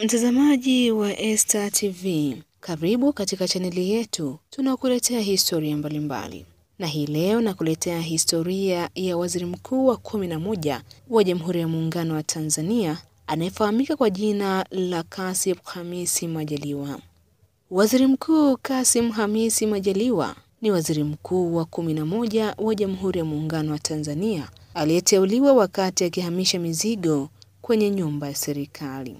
Mtazamaji wa Esta TV, karibu katika chaneli yetu. Tunakuletea historia mbalimbali, mbali. na hii leo nakuletea historia ya waziri mkuu wa kumi na moja wa Jamhuri ya Muungano wa Tanzania anayefahamika kwa jina la Kassim Hamisi Majaliwa. Waziri Mkuu Kassim Hamisi Majaliwa ni waziri mkuu wa kumi na moja wa Jamhuri ya Muungano wa Tanzania aliyeteuliwa wakati akihamisha mizigo kwenye nyumba ya serikali.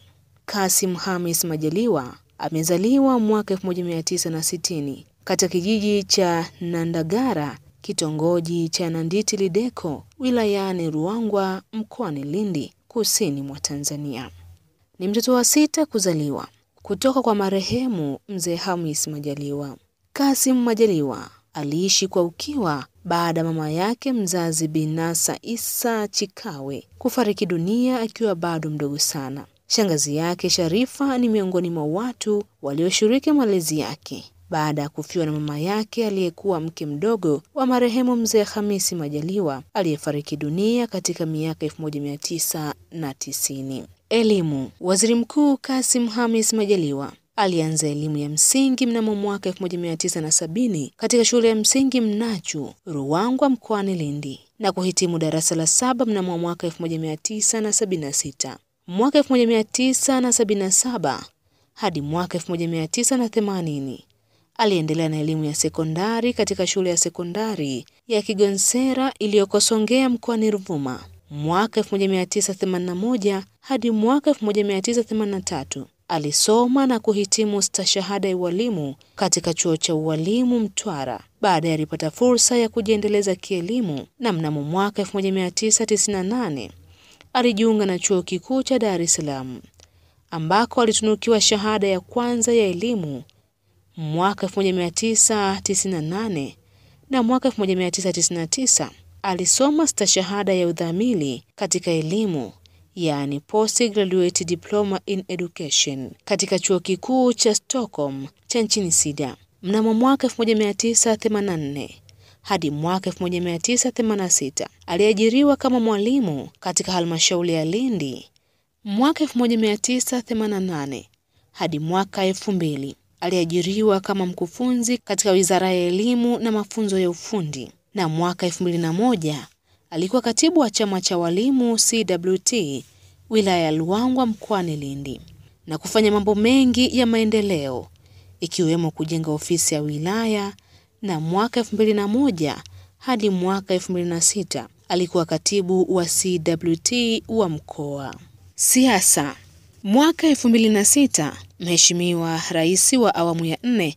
Kassim Hamis Majaliwa amezaliwa mwaka 1960 katika kijiji cha Nandagara, kitongoji cha Nanditi Lideko, wilayani Ruangwa, mkoani Lindi, kusini mwa Tanzania. Ni mtoto wa sita kuzaliwa kutoka kwa marehemu mzee Hamis Majaliwa. Kasim Majaliwa aliishi kwa ukiwa baada ya mama yake mzazi Binasa Isa Chikawe kufariki dunia akiwa bado mdogo sana. Shangazi yake Sharifa ni miongoni mwa watu walioshiriki malezi yake baada ya kufiwa na mama yake aliyekuwa mke mdogo wa marehemu mzee Hamisi Majaliwa aliyefariki dunia katika miaka 1990. Elimu. Waziri Mkuu Kasim Hamis Majaliwa alianza elimu ya msingi mnamo mwaka 1970 katika shule ya msingi Mnachu, Ruangwa, mkoani Lindi na kuhitimu darasa la saba mnamo mwaka 1976. Mwaka 1977 hadi mwaka 1980 aliendelea na elimu ya sekondari katika shule ya sekondari ya Kigonsera iliyoko Songea mkoani Ruvuma. Mwaka 1981 hadi mwaka 1983 alisoma na kuhitimu stashahada ya ualimu katika chuo cha ualimu Mtwara. Baadaye alipata fursa ya kujiendeleza kielimu na mnamo mwaka 1998 alijiunga na chuo kikuu cha Dar es Salaam ambako alitunukiwa shahada ya kwanza ya elimu mwaka 1998 na mwaka 1999 alisoma stashahada ya udhamili katika elimu yaani postgraduate diploma in education katika chuo kikuu cha Stockholm cha nchini sida Mnamo mwaka 1984 hadi mwaka 1986 aliajiriwa kama mwalimu katika halmashauri ya Lindi. Mwaka 1988 hadi mwaka 2000 aliajiriwa kama mkufunzi katika Wizara ya Elimu na Mafunzo ya Ufundi, na mwaka 2001 alikuwa katibu wa chama cha walimu CWT wilaya ya Luangwa mkoani Lindi, na kufanya mambo mengi ya maendeleo ikiwemo kujenga ofisi ya wilaya na mwaka 2001 hadi mwaka 2006 alikuwa katibu wa CWT wa mkoa. Siasa. Mwaka 2006 Mheshimiwa Rais wa awamu ya nne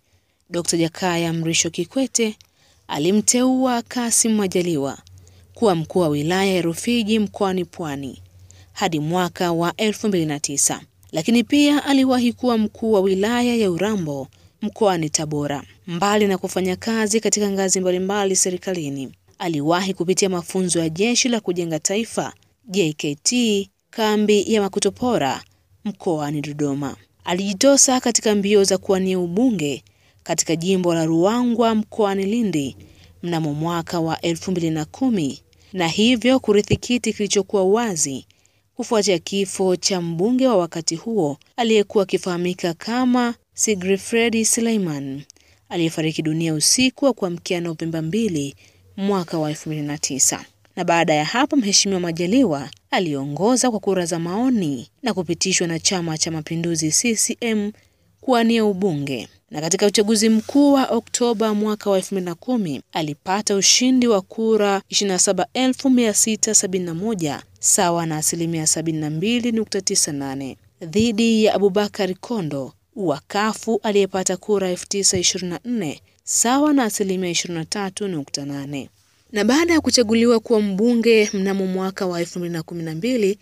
Dr. Jakaya Mrisho Kikwete alimteua Kasim Majaliwa kuwa mkuu wa wilaya ya Rufiji mkoani Pwani hadi mwaka wa 2009, lakini pia aliwahi kuwa mkuu wa wilaya ya Urambo mkoani Tabora. Mbali na kufanya kazi katika ngazi mbalimbali serikalini, aliwahi kupitia mafunzo ya Jeshi la Kujenga Taifa JKT kambi ya Makutopora mkoani Dodoma. Alijitosa katika mbio za kuwania ubunge katika jimbo la Ruangwa mkoani Lindi mnamo mwaka wa 2010 na hivyo kurithi kiti kilichokuwa wazi kufuatia kifo cha mbunge wa wakati huo aliyekuwa akifahamika kama Sigrifredi Suleiman aliyefariki dunia usiku wa kuamkia Novemba 2 mwaka wa 2009. Na baada ya hapo Mheshimiwa Majaliwa aliongoza kwa kura za maoni na kupitishwa na Chama cha Mapinduzi CCM kuwania ubunge, na katika uchaguzi mkuu wa Oktoba mwaka wa 2010 alipata ushindi wa kura 27671 sawa na asilimia 72.98 dhidi ya Abubakar Kondo wa Kafu aliyepata kura 924 sawa na asilimia 23.8. Na baada ya kuchaguliwa kuwa mbunge mnamo mwaka wa 2012,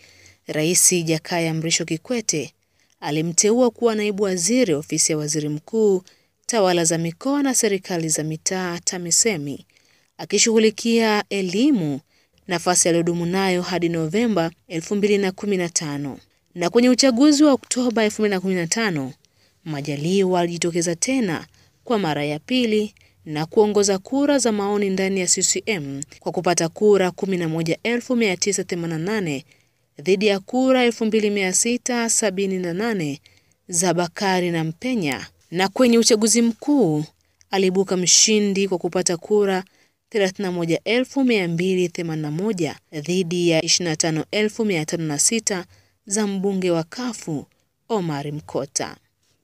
Rais Jakaya Mrisho Kikwete alimteua kuwa naibu waziri ofisi ya waziri mkuu, tawala za mikoa na serikali za mitaa TAMISEMI, akishughulikia elimu, nafasi aliyodumu nayo hadi Novemba 2015. Na kwenye uchaguzi wa Oktoba 2015, Majaliwa alijitokeza tena kwa mara ya pili na kuongoza kura za maoni ndani ya CCM kwa kupata kura 11988 dhidi ya kura 2678 za Bakari na Mpenya, na kwenye uchaguzi mkuu alibuka mshindi kwa kupata kura 31281 dhidi ya 25506 za mbunge wa Kafu Omar Mkota.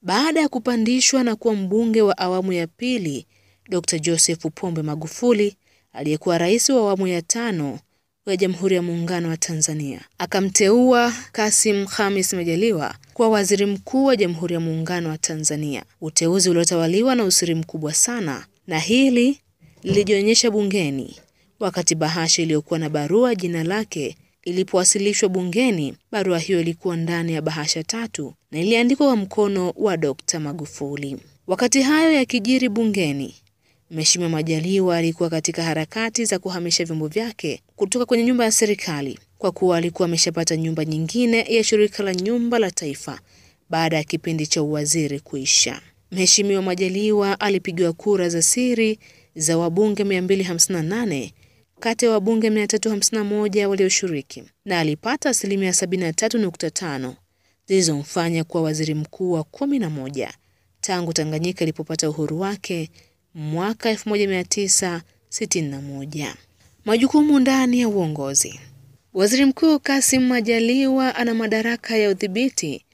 Baada ya kupandishwa na kuwa mbunge wa awamu ya pili, Dr. Joseph Pombe Magufuli aliyekuwa rais wa awamu ya tano wa Jamhuri ya Muungano wa Tanzania akamteua Kassim Khamis Majaliwa kuwa waziri mkuu wa Jamhuri ya Muungano wa Tanzania, uteuzi uliotawaliwa na usiri mkubwa sana, na hili lilijionyesha bungeni wakati bahasha iliyokuwa na barua jina lake ilipowasilishwa bungeni. Barua hiyo ilikuwa ndani ya bahasha tatu na iliandikwa kwa mkono wa Dr. Magufuli. Wakati hayo yakijiri bungeni, Mheshimiwa Majaliwa alikuwa katika harakati za kuhamisha vyombo vyake kutoka kwenye nyumba ya serikali kwa kuwa alikuwa ameshapata nyumba nyingine ya shirika la nyumba la taifa baada ya kipindi cha uwaziri kuisha. Mheshimiwa Majaliwa alipigiwa kura za siri za wabunge 258 kati ya wabunge 351 walioshiriki na alipata asilimia 73.5 zilizomfanya kuwa waziri mkuu wa 11 tangu Tanganyika ilipopata uhuru wake mwaka 1961. Majukumu ndani ya uongozi. Waziri Mkuu Kassim Majaliwa ana madaraka ya udhibiti,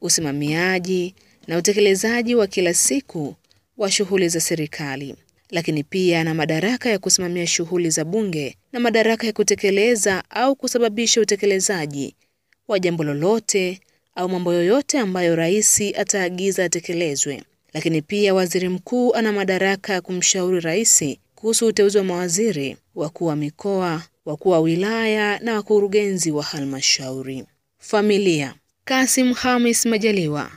usimamiaji na utekelezaji wa kila siku wa shughuli za serikali, lakini pia ana madaraka ya kusimamia shughuli za bunge na madaraka ya kutekeleza au kusababisha utekelezaji wa jambo lolote au mambo yoyote ambayo rais ataagiza atekelezwe. Lakini pia waziri mkuu ana madaraka ya kumshauri rais kuhusu uteuzi wa mawaziri, wakuu wa mikoa, wakuu wa wilaya na wakurugenzi wa halmashauri. Familia. kasim hamis Majaliwa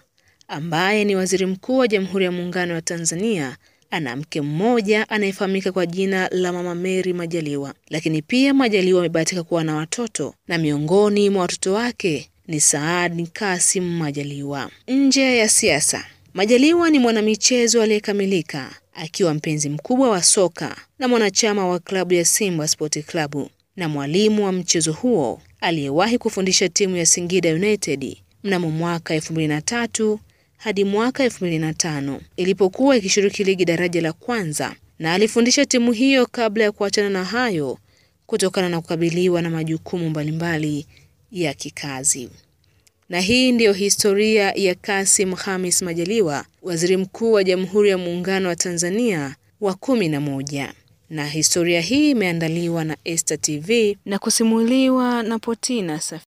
ambaye ni waziri mkuu wa Jamhuri ya Muungano wa Tanzania ana mke mmoja anayefahamika kwa jina la Mama Mary Majaliwa, lakini pia Majaliwa amebahatika kuwa na watoto na miongoni mwa watoto wake ni Saad Kasim Majaliwa. Nje ya siasa, Majaliwa ni mwanamichezo aliyekamilika akiwa mpenzi mkubwa wa soka na mwanachama wa klabu ya Simba Sport Club na mwalimu wa mchezo huo aliyewahi kufundisha timu ya Singida United mnamo mwaka 2003 hadi mwaka 2005 ilipokuwa ikishiriki ligi daraja la kwanza, na alifundisha timu hiyo kabla ya kuachana na hayo kutokana na kukabiliwa na majukumu mbalimbali ya kikazi. Na hii ndiyo historia ya Kassim Khamis Majaliwa, waziri mkuu wa Jamhuri ya Muungano wa Tanzania wa kumi na moja. Na historia hii imeandaliwa na Esta TV na kusimuliwa na Potina Safi.